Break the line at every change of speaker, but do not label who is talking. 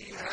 عَرْشِهَا